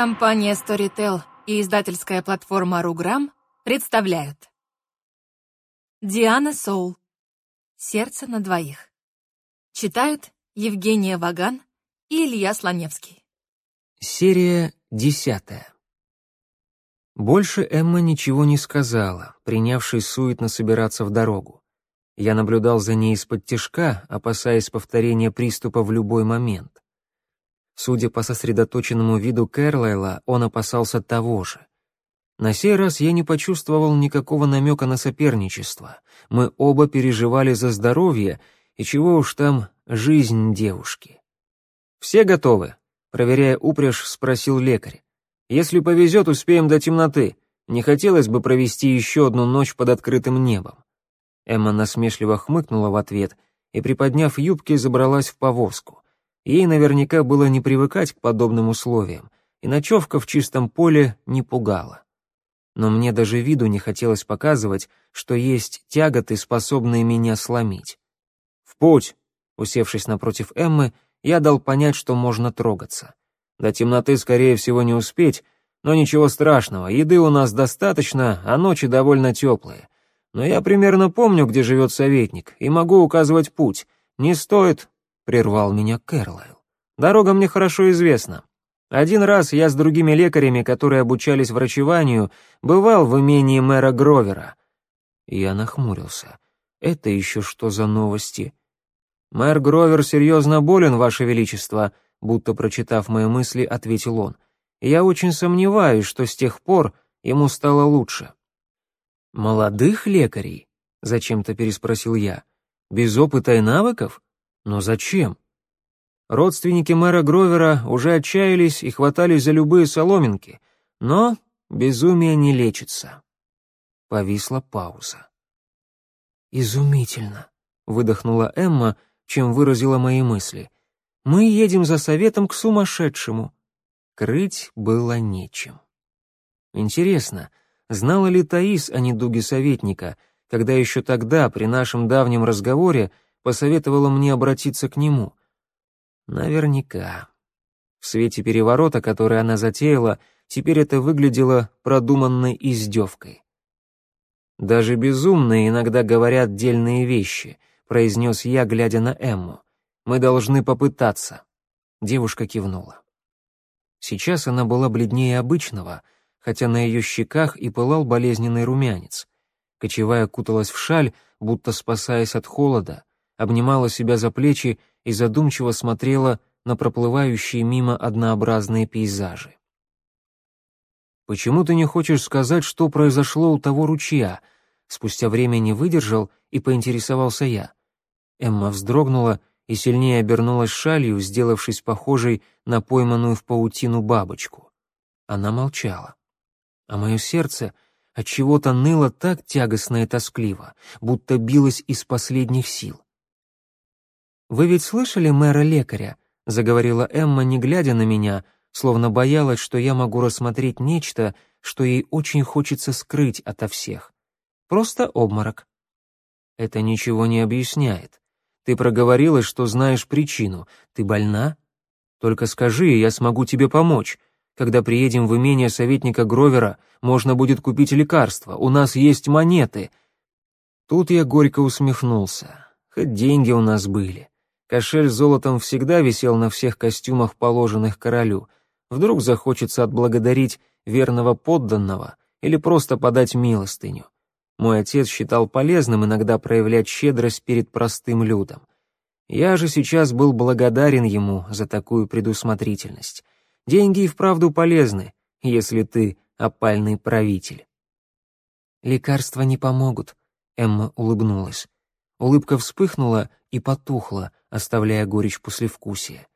Компания Storytel и издательская платформа Руграм представляют. Диана Соул. «Сердце на двоих» Читают Евгения Ваган и Илья Слоневский. Серия десятая. Больше Эмма ничего не сказала, принявшись суетно собираться в дорогу. Я наблюдал за ней из-под тишка, опасаясь повторения приступа в любой момент. Судя по сосредоточенному виду Кэрлайла, он опасался того же. На сей раз я не почувствовал никакого намека на соперничество. Мы оба переживали за здоровье, и чего уж там, жизнь девушки. «Все готовы?» — проверяя упряжь, спросил лекарь. «Если повезет, успеем до темноты. Не хотелось бы провести еще одну ночь под открытым небом». Эмма насмешливо хмыкнула в ответ и, приподняв юбки, забралась в повозку. Ей наверняка было не привыкать к подобным условиям, и ночевка в чистом поле не пугала. Но мне даже виду не хотелось показывать, что есть тяготы, способные меня сломить. «В путь!» — усевшись напротив Эммы, я дал понять, что можно трогаться. До темноты, скорее всего, не успеть, но ничего страшного, еды у нас достаточно, а ночи довольно теплые. Но я примерно помню, где живет советник, и могу указывать путь. Не стоит прервал меня Кэрлайл. «Дорога мне хорошо известна. Один раз я с другими лекарями, которые обучались врачеванию, бывал в имении мэра Гровера». Я нахмурился. «Это еще что за новости?» «Мэр Гровер серьезно болен, Ваше Величество», будто прочитав мои мысли, ответил он. «Я очень сомневаюсь, что с тех пор ему стало лучше». «Молодых лекарей?» — зачем-то переспросил я. «Без опыта и навыков? Но зачем? Родственники мэра Гровера уже отчаялись и хватались за любые соломинки, но безумие не лечится. Повисла пауза. «Изумительно», — выдохнула Эмма, чем выразила мои мысли. «Мы едем за советом к сумасшедшему». Крыть было нечем. Интересно, знала ли Таис о недуге советника, когда еще тогда, при нашем давнем разговоре, посоветовала мне обратиться к нему. Наверняка. В свете переворота, который она затеяла, теперь это выглядело продуманной издевкой. «Даже безумные иногда говорят дельные вещи», — произнес я, глядя на Эмму. «Мы должны попытаться». Девушка кивнула. Сейчас она была бледнее обычного, хотя на ее щеках и пылал болезненный румянец. Кочевая куталась в шаль, будто спасаясь от холода, обнимала себя за плечи и задумчиво смотрела на проплывающие мимо однообразные пейзажи. «Почему ты не хочешь сказать, что произошло у того ручья?» Спустя время не выдержал и поинтересовался я. Эмма вздрогнула и сильнее обернулась шалью, сделавшись похожей на пойманную в паутину бабочку. Она молчала. А мое сердце от чего то ныло так тягостно и тоскливо, будто билось из последних сил. «Вы ведь слышали мэра-лекаря?» — заговорила Эмма, не глядя на меня, словно боялась, что я могу рассмотреть нечто, что ей очень хочется скрыть ото всех. Просто обморок. Это ничего не объясняет. Ты проговорилась, что знаешь причину. Ты больна? Только скажи, и я смогу тебе помочь. Когда приедем в имение советника Гровера, можно будет купить лекарства. У нас есть монеты. Тут я горько усмехнулся. Хоть деньги у нас были. Кошель с золотом всегда висел на всех костюмах, положенных королю. Вдруг захочется отблагодарить верного подданного или просто подать милостыню. Мой отец считал полезным иногда проявлять щедрость перед простым людом. Я же сейчас был благодарен ему за такую предусмотрительность. Деньги и вправду полезны, если ты опальный правитель. «Лекарства не помогут», — Эмма улыбнулась. Улыбка вспыхнула и потухла, оставляя горечь послевкусия.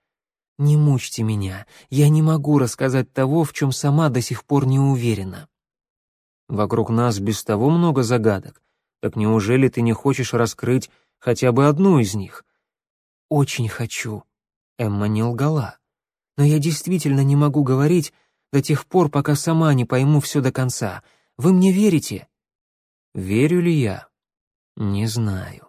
«Не мучьте меня, я не могу рассказать того, в чем сама до сих пор не уверена». «Вокруг нас без того много загадок. Так неужели ты не хочешь раскрыть хотя бы одну из них?» «Очень хочу», — Эмма не лгала. «Но я действительно не могу говорить до тех пор, пока сама не пойму все до конца. Вы мне верите?» «Верю ли я?» «Не знаю».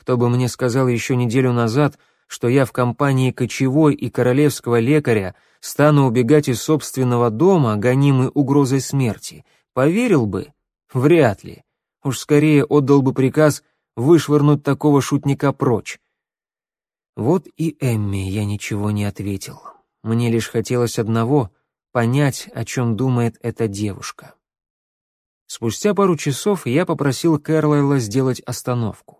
Кто бы мне сказал еще неделю назад, что я в компании кочевой и королевского лекаря стану убегать из собственного дома, гонимый угрозой смерти, поверил бы? Вряд ли. Уж скорее отдал бы приказ вышвырнуть такого шутника прочь. Вот и Эмми я ничего не ответил. Мне лишь хотелось одного — понять, о чем думает эта девушка. Спустя пару часов я попросил Кэрлайла сделать остановку.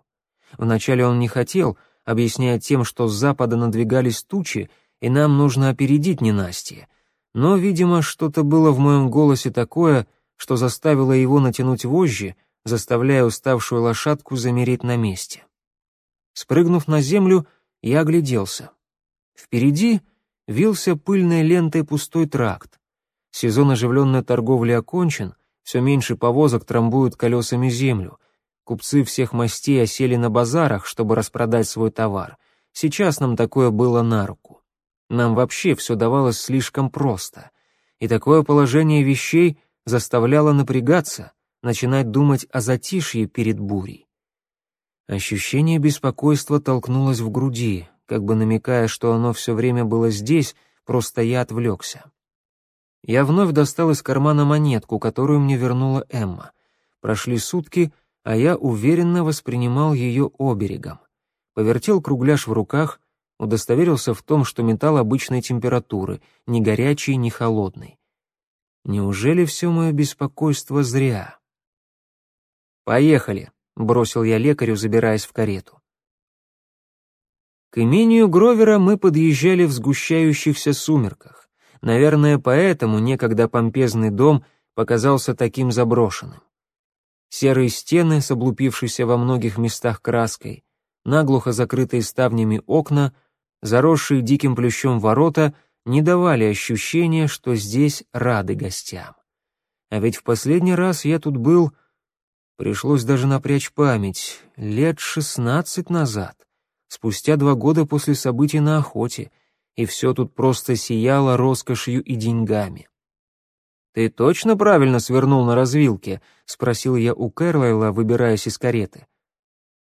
Вначале он не хотел, объясняя тем, что с запада надвигались тучи, и нам нужно опередить ненастье. Но, видимо, что-то было в моем голосе такое, что заставило его натянуть вожжи, заставляя уставшую лошадку замереть на месте. Спрыгнув на землю, я огляделся. Впереди вился пыльной лентой пустой тракт. Сезон оживленной торговли окончен, все меньше повозок трамбуют колесами землю. Купцы всех мастей осели на базарах, чтобы распродать свой товар. Сейчас нам такое было на руку. Нам вообще все давалось слишком просто. И такое положение вещей заставляло напрягаться, начинать думать о затишье перед бурей. Ощущение беспокойства толкнулось в груди, как бы намекая, что оно все время было здесь, просто я отвлекся. Я вновь достал из кармана монетку, которую мне вернула Эмма. Прошли сутки, а я уверенно воспринимал ее оберегом. Повертел кругляш в руках, удостоверился в том, что металл обычной температуры, ни горячий, ни холодный. Неужели все мое беспокойство зря? «Поехали», — бросил я лекарю, забираясь в карету. К имению Гровера мы подъезжали в сгущающихся сумерках. Наверное, поэтому некогда помпезный дом показался таким заброшенным. Серые стены с облупившейся во многих местах краской, наглухо закрытые ставнями окна, заросшие диким плющом ворота не давали ощущения, что здесь рады гостям. А ведь в последний раз я тут был Пришлось даже напрячь память. Лет шестнадцать назад, спустя два года после событий на охоте, и все тут просто сияло роскошью и деньгами. «Ты точно правильно свернул на развилке?» — спросил я у Кэрлайла, выбираясь из кареты.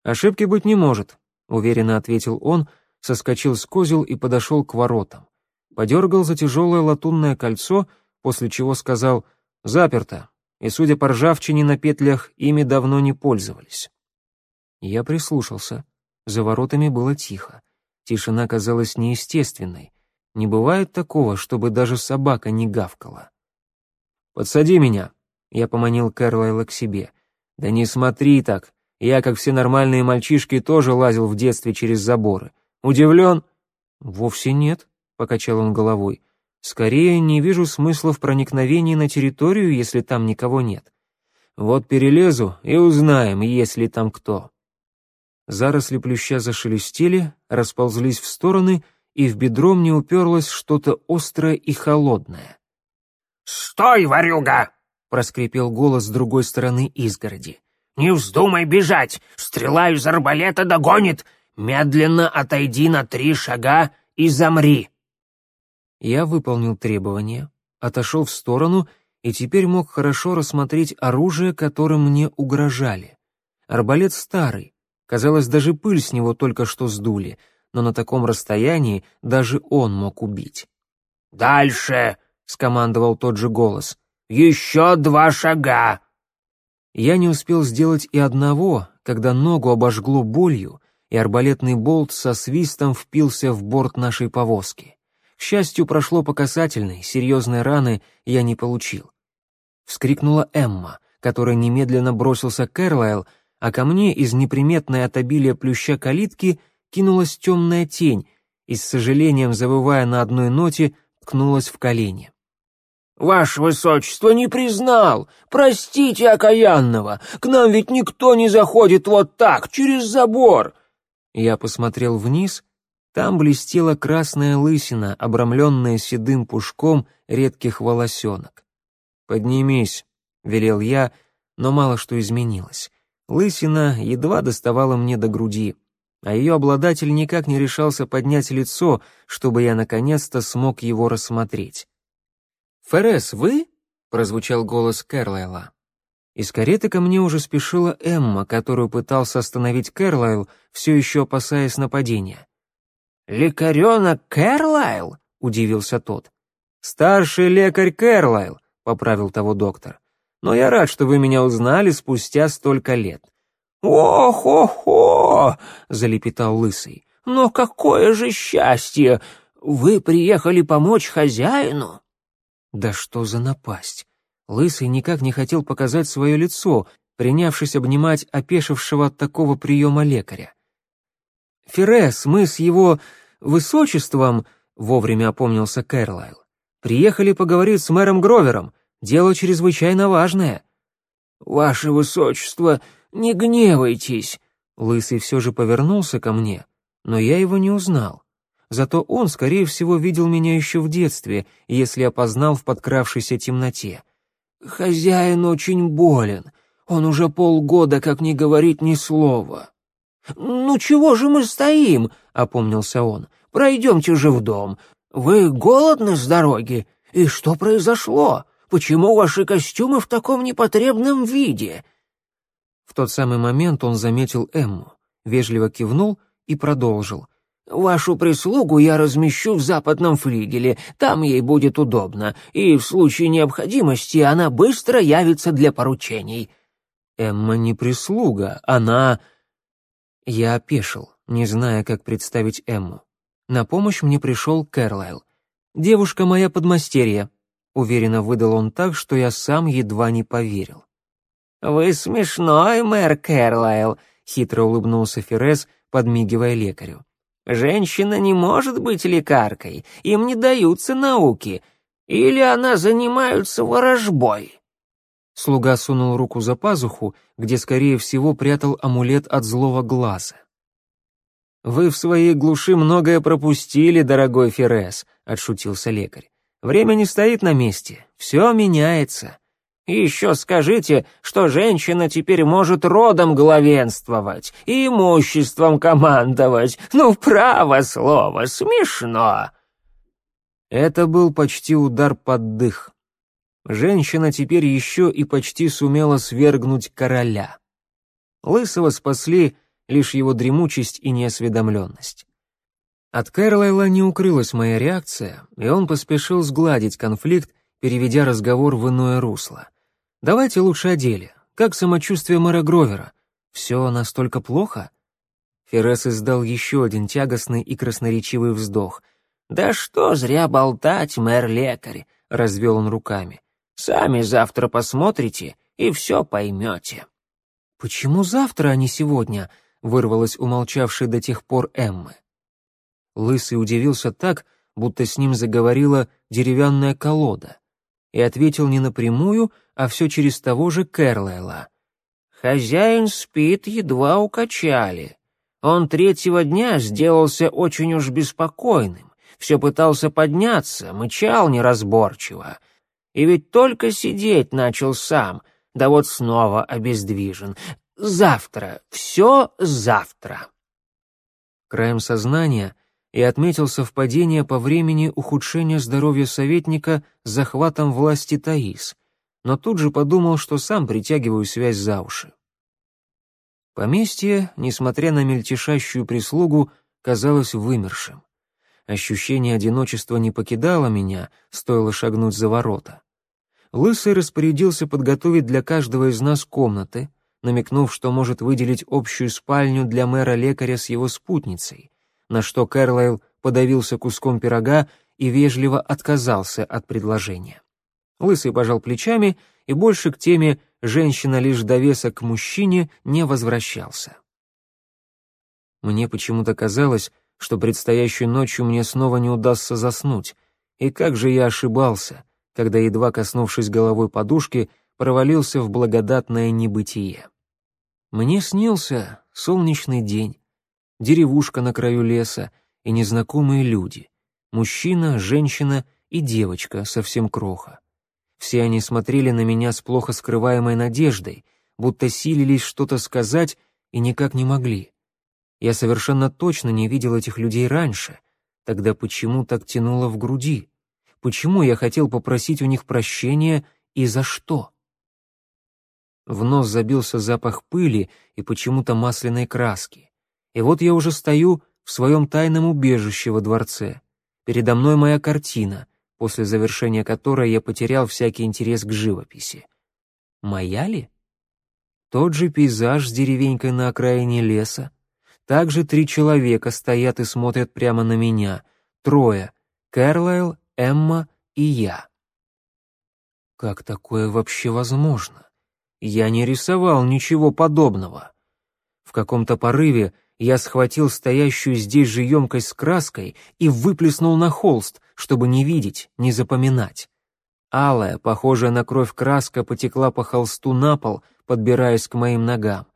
«Ошибки быть не может», — уверенно ответил он, соскочил с козел и подошел к воротам. Подергал за тяжелое латунное кольцо, после чего сказал «Заперто, и, судя по ржавчине на петлях, ими давно не пользовались. Я прислушался. За воротами было тихо. Тишина казалась неестественной. Не бывает такого, чтобы даже собака не гавкала. «Подсади меня», — я поманил Кэрлайла к себе. «Да не смотри так. Я, как все нормальные мальчишки, тоже лазил в детстве через заборы. Удивлен?» «Вовсе нет», — покачал он головой. Скорее, не вижу смысла в проникновении на территорию, если там никого нет. Вот перелезу и узнаем, есть ли там кто. Заросли плюща зашелестели, расползлись в стороны, и в бедро мне уперлось что-то острое и холодное. «Стой, ворюга!» — проскрипел голос с другой стороны изгороди. «Не вздумай бежать! Стрела из арбалета догонит! Медленно отойди на три шага и замри!» Я выполнил требования, отошел в сторону и теперь мог хорошо рассмотреть оружие, которым мне угрожали. Арбалет старый, казалось, даже пыль с него только что сдули, но на таком расстоянии даже он мог убить. «Дальше!» — скомандовал тот же голос. «Еще два шага!» Я не успел сделать и одного, когда ногу обожгло болью, и арбалетный болт со свистом впился в борт нашей повозки. К счастью, прошло по касательной, серьезной раны я не получил. Вскрикнула Эмма, которая немедленно бросился к Кэрлайл, а ко мне из неприметной от обилия плюща калитки кинулась темная тень и, с сожалением завывая на одной ноте, ткнулась в колени. «Ваше высочество не признал! Простите окаянного! К нам ведь никто не заходит вот так, через забор!» Я посмотрел вниз там блестела красная лысина, обрамленная седым пушком редких волосенок. «Поднимись», — велел я, но мало что изменилось. Лысина едва доставала мне до груди, а ее обладатель никак не решался поднять лицо, чтобы я наконец-то смог его рассмотреть. «Феррес, вы?» — прозвучал голос Кэрлайла. Из кареты ко мне уже спешила Эмма, которую пытался остановить Кэрлайл, все еще опасаясь нападения. «Лекаренок Кэрлайл?» — удивился тот. «Старший лекарь Кэрлайл», — поправил того доктор. «Но я рад, что вы меня узнали спустя столько лет». «О-хо-хо!» — залепетал Лысый. «Но какое же счастье! Вы приехали помочь хозяину?» Да что за напасть! Лысый никак не хотел показать свое лицо, принявшись обнимать опешившего от такого приема лекаря. «Феррес, мы с его высочеством», — вовремя опомнился Кэрлайл, «приехали поговорить с мэром Гровером. Дело чрезвычайно важное». «Ваше высочество, не гневайтесь», — Лысый все же повернулся ко мне, но я его не узнал. Зато он, скорее всего, видел меня еще в детстве, если опознал в подкравшейся темноте. «Хозяин очень болен. Он уже полгода как не говорит ни слова». «Ну чего же мы стоим?» — опомнился он. «Пройдемте же в дом. Вы голодны с дороги? И что произошло? Почему ваши костюмы в таком непотребном виде?» В тот самый момент он заметил Эмму, вежливо кивнул и продолжил — Вашу прислугу я размещу в западном флигеле, там ей будет удобно, и в случае необходимости она быстро явится для поручений». «Эмма не прислуга, она...» Я опешил, не зная, как представить Эмму. На помощь мне пришел Кэрлайл. «Девушка моя подмастерье», — уверенно выдал он так, что я сам едва не поверил. «Вы смешной, мэр Кэрлайл», — хитро улыбнулся Феррес, подмигивая лекарю. Женщина не может быть лекаркой, им не даются науки. Или она занимается ворожбой?» Слуга сунул руку за пазуху, где, скорее всего, прятал амулет от злого глаза. «Вы в своей глуши многое пропустили, дорогой Феррес», — отшутился лекарь. «Время не стоит на месте, все меняется. И еще скажите, что женщина теперь может родом главенствовать имуществом командовать. Ну, право слово, смешно. Это был почти удар под дых. Женщина теперь еще и почти сумела свергнуть короля. Лысого спасли лишь его дремучесть и неосведомленность. От Кэрлайла не укрылась моя реакция, и он поспешил сгладить конфликт, переведя разговор в иное русло — Давайте лучше о деле. Как самочувствие мэра Гровера? Все настолько плохо?» Феррес издал еще один тягостный и красноречивый вздох. «Да что зря болтать, мэр-лекарь!» — развел он руками. «Сами завтра посмотрите и все поймете». «Почему завтра, а не сегодня?» — вырвалась умолчавшая до тех пор Эммы. Лысый удивился так, будто с ним заговорила деревянная колода, и ответил не напрямую, а все через того же Кэрлайла. «Хозяин спит, едва укачали. Он третьего дня сделался очень уж беспокойным, все пытался подняться, мычал неразборчиво. И ведь только сидеть начал сам, да вот снова обездвижен. Завтра, все завтра». Краем сознания и отметил совпадение по времени ухудшения здоровья советника с захватом власти Таис но тут же подумал, что сам притягиваю связь за уши. Поместье, несмотря на мельтешащую прислугу, казалось вымершим. Ощущение одиночества не покидало меня, стоило шагнуть за ворота. Лысый распорядился подготовить для каждого из нас комнаты, намекнув, что может выделить общую спальню для мэра-лекаря с его спутницей, на что Кэрлайл подавился куском пирога и вежливо отказался от предложения. Лысый пожал плечами и больше к теме «женщина лишь довесок к мужчине» не возвращался. Мне почему-то казалось, что предстоящей ночью мне снова не удастся заснуть, и как же я ошибался, когда, едва коснувшись головой подушки, провалился в благодатное небытие. Мне снился солнечный день, деревушка на краю леса и незнакомые люди, мужчина, женщина и девочка, совсем кроха. Все они смотрели на меня с плохо скрываемой надеждой, будто силились что-то сказать и никак не могли. Я совершенно точно не видел этих людей раньше. Тогда почему так тянуло в груди? Почему я хотел попросить у них прощения и за что? В нос забился запах пыли и почему-то масляной краски. И вот я уже стою в своем тайном убежище во дворце. Передо мной моя картина, после завершения которой я потерял всякий интерес к живописи. Моя ли? Тот же пейзаж с деревенькой на окраине леса. Также три человека стоят и смотрят прямо на меня. Трое. Кэрлайл, Эмма и я. Как такое вообще возможно? Я не рисовал ничего подобного. В каком-то порыве я схватил стоящую здесь же емкость с краской и выплеснул на холст, чтобы не видеть, не запоминать. Алая, похожая на кровь краска, потекла по холсту на пол, подбираясь к моим ногам.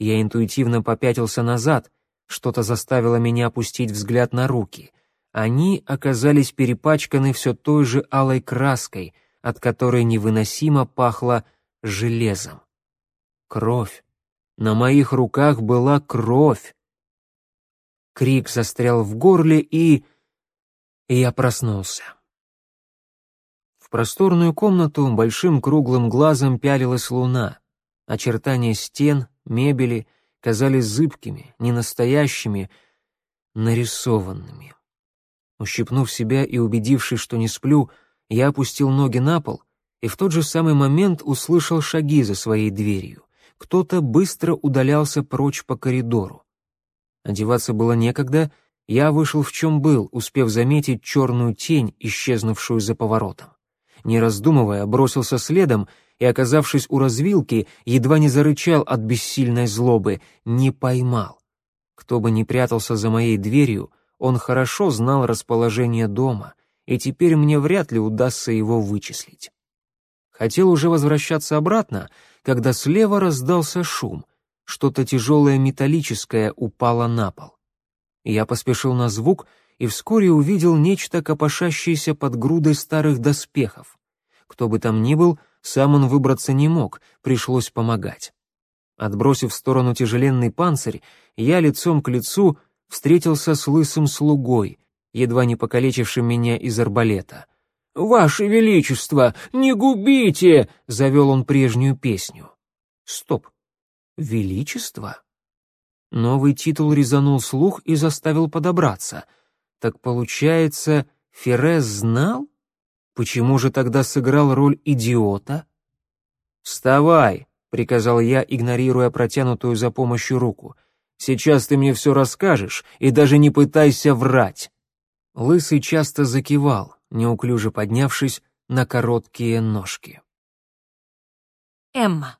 Я интуитивно попятился назад, что-то заставило меня опустить взгляд на руки. Они оказались перепачканы все той же алой краской, от которой невыносимо пахло железом. Кровь. На моих руках была кровь. Крик застрял в горле, и... и я проснулся. В просторную комнату большим круглым глазом пялилась луна. Очертания стен, мебели казались зыбкими, ненастоящими, нарисованными. Ущипнув себя и убедившись, что не сплю, я опустил ноги на пол и в тот же самый момент услышал шаги за своей дверью. Кто-то быстро удалялся прочь по коридору. Одеваться было некогда, я вышел в чем был, успев заметить черную тень, исчезнувшую за поворотом. Не раздумывая, бросился следом и, оказавшись у развилки, едва не зарычал от бессильной злобы, не поймал. Кто бы ни прятался за моей дверью, он хорошо знал расположение дома, и теперь мне вряд ли удастся его вычислить. Хотел уже возвращаться обратно, когда слева раздался шум — что-то тяжелое металлическое упало на пол. Я поспешил на звук и вскоре увидел нечто, копошащееся под грудой старых доспехов. Кто бы там ни был, сам он выбраться не мог, пришлось помогать. Отбросив в сторону тяжеленный панцирь, я лицом к лицу встретился с лысым слугой, едва не покалечившим меня из арбалета. «Ваше Величество, не губите!» — завел он прежнюю песню. Стоп. Величество? Новый титул резанул слух и заставил подобраться. Так получается, Феррес знал? Почему же тогда сыграл роль идиота? «Вставай!» — приказал я, игнорируя протянутую за помощью руку. «Сейчас ты мне все расскажешь, и даже не пытайся врать!» Лысый часто закивал, неуклюже поднявшись на короткие ножки. Эмма.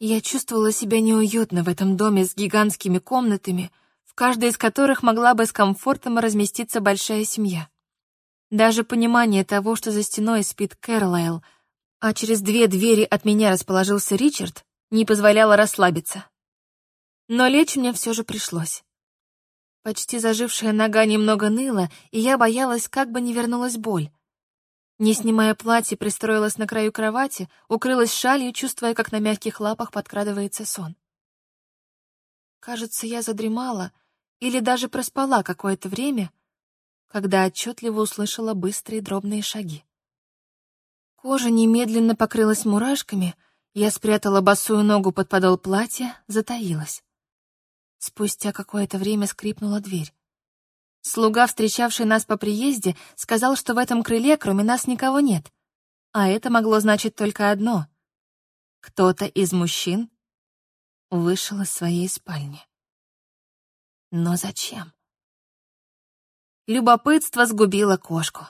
Я чувствовала себя неуютно в этом доме с гигантскими комнатами, в каждой из которых могла бы с комфортом разместиться большая семья. Даже понимание того, что за стеной спит Кэрлайл, а через две двери от меня расположился Ричард, не позволяло расслабиться. Но лечь мне все же пришлось. Почти зажившая нога немного ныла, и я боялась, как бы не вернулась боль. Не снимая платье, пристроилась на краю кровати, укрылась шалью, чувствуя, как на мягких лапах подкрадывается сон. Кажется, я задремала или даже проспала какое-то время, когда отчетливо услышала быстрые дробные шаги. Кожа немедленно покрылась мурашками, я спрятала босую ногу под подол платья, затаилась. Спустя какое-то время скрипнула дверь. Слуга, встречавший нас по приезде, сказал, что в этом крыле кроме нас никого нет. А это могло значить только одно. Кто-то из мужчин вышел из своей спальни. Но зачем? Любопытство сгубило кошку.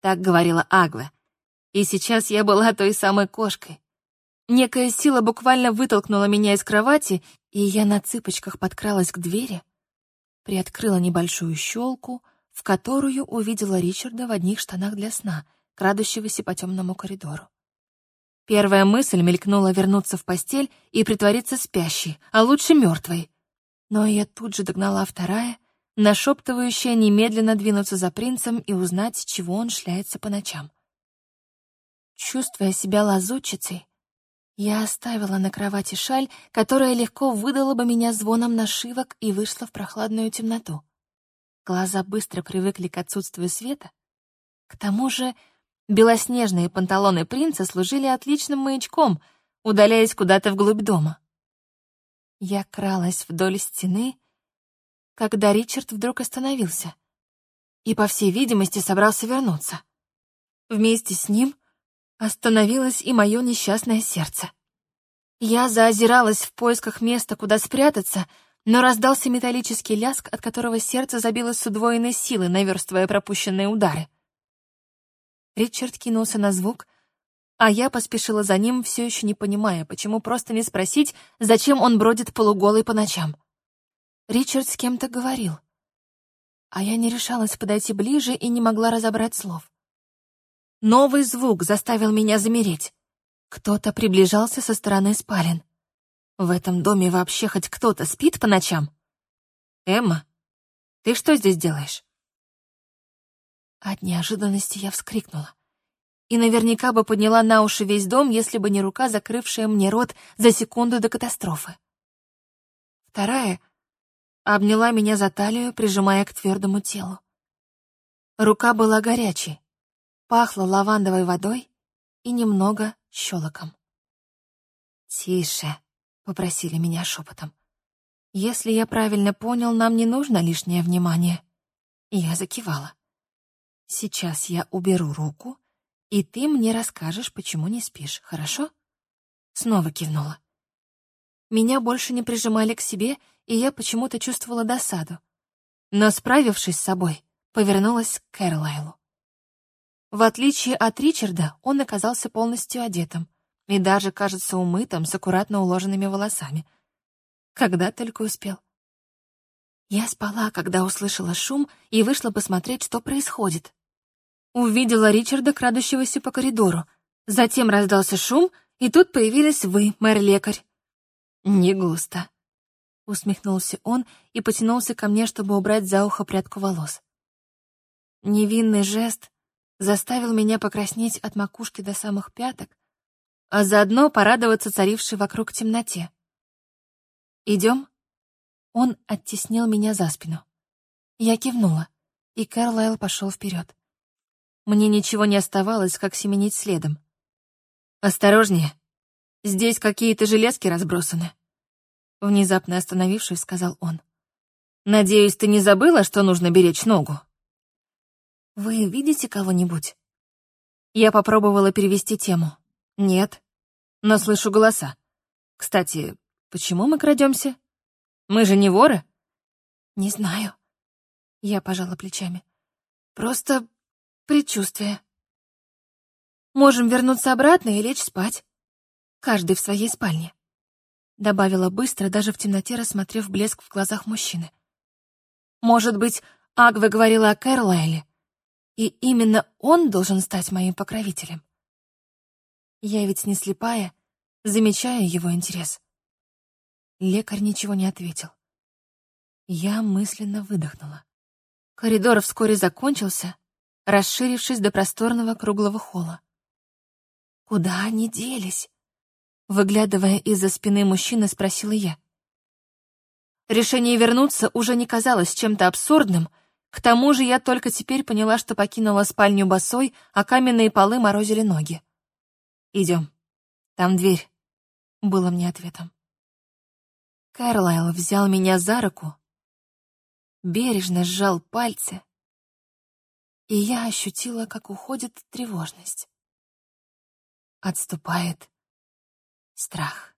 Так говорила Агва. И сейчас я была той самой кошкой. Некая сила буквально вытолкнула меня из кровати, и я на цыпочках подкралась к двери, приоткрыла небольшую щелку, в которую увидела Ричарда в одних штанах для сна, крадущегося по темному коридору. Первая мысль мелькнула вернуться в постель и притвориться спящей, а лучше мертвой. Но я тут же догнала вторая, нашептывающая немедленно двинуться за принцем и узнать, чего он шляется по ночам. Чувствуя себя лазутчицей, я оставила на кровати шаль, которая легко выдала бы меня звоном нашивок и вышла в прохладную темноту. Глаза быстро привыкли к отсутствию света. К тому же белоснежные панталоны принца служили отличным маячком, удаляясь куда-то вглубь дома. Я кралась вдоль стены, когда Ричард вдруг остановился и, по всей видимости, собрался вернуться. Вместе с ним остановилось и мое несчастное сердце. Я заозиралась в поисках места, куда спрятаться, но раздался металлический ляск, от которого сердце забилось с удвоенной силой, наверстывая пропущенные удары. Ричард кинулся на звук, а я поспешила за ним, все еще не понимая, почему просто не спросить, зачем он бродит полуголый по ночам. Ричард с кем-то говорил, а я не решалась подойти ближе и не могла разобрать слов. Новый звук заставил меня замереть. Кто-то приближался со стороны спален. В этом доме вообще хоть кто-то спит по ночам? Эмма, ты что здесь делаешь? От неожиданности я вскрикнула. И наверняка бы подняла на уши весь дом, если бы не рука, закрывшая мне рот за секунду до катастрофы. Вторая обняла меня за талию, прижимая к твердому телу. Рука была горячей, пахла лавандовой водой и немного щелоком. «Тише», попросили меня шепотом. Если я правильно понял, нам не нужно лишнее внимание. Я закивала. Сейчас я уберу руку, и ты мне расскажешь, почему не спишь, хорошо? Снова кивнула. Меня больше не прижимали к себе, и я почему-то чувствовала досаду. Но, справившись с собой, повернулась к Кэролайлу. В отличие от Ричарда, он оказался полностью одетым и даже, кажется, умытым, с аккуратно уложенными волосами. Когда только успел. Я спала, когда услышала шум и вышла посмотреть, что происходит. Увидела Ричарда, крадущегося по коридору. Затем раздался шум, и тут появились вы, мэр-лекарь. «Не густо», — усмехнулся он и потянулся ко мне, чтобы убрать за ухо прядку волос. Невинный жест заставил меня покраснеть от макушки до самых пяток, а заодно порадоваться царившей вокруг темноте. «Идем?» Он оттеснил меня за спину. Я кивнула, и Кэрлайл пошел вперед. Мне ничего не оставалось, как семенить следом. «Осторожнее! Здесь какие-то железки разбросаны!» Внезапно остановившись, сказал он. «Надеюсь, ты не забыла, что нужно беречь ногу?» «Вы видите кого-нибудь?» Я попробовала перевести тему. Нет, но слышу голоса. Кстати, почему мы крадемся? Мы же не воры? Не знаю. Я пожала плечами. Просто предчувствие. Можем вернуться обратно и лечь спать. Каждый в своей спальне. Добавила быстро, даже в темноте рассмотрев блеск в глазах мужчины. Может быть, Агва говорила о Кэрлайле, и именно он должен стать моим покровителем. Я ведь не слепая, замечаю его интерес. Лекарь ничего не ответил. Я мысленно выдохнула. Коридор вскоре закончился, расширившись до просторного круглого холла. Куда они делись? Выглядывая из-за спины мужчины, спросила я. Решение вернуться уже не казалось чем-то абсурдным, к тому же я только теперь поняла, что покинула спальню босой, а каменные полы морозили ноги. Идем. Там дверь. Было мне ответом. Карлайл взял меня за руку, бережно сжал пальцы, и я ощутила, как уходит тревожность. Отступает страх.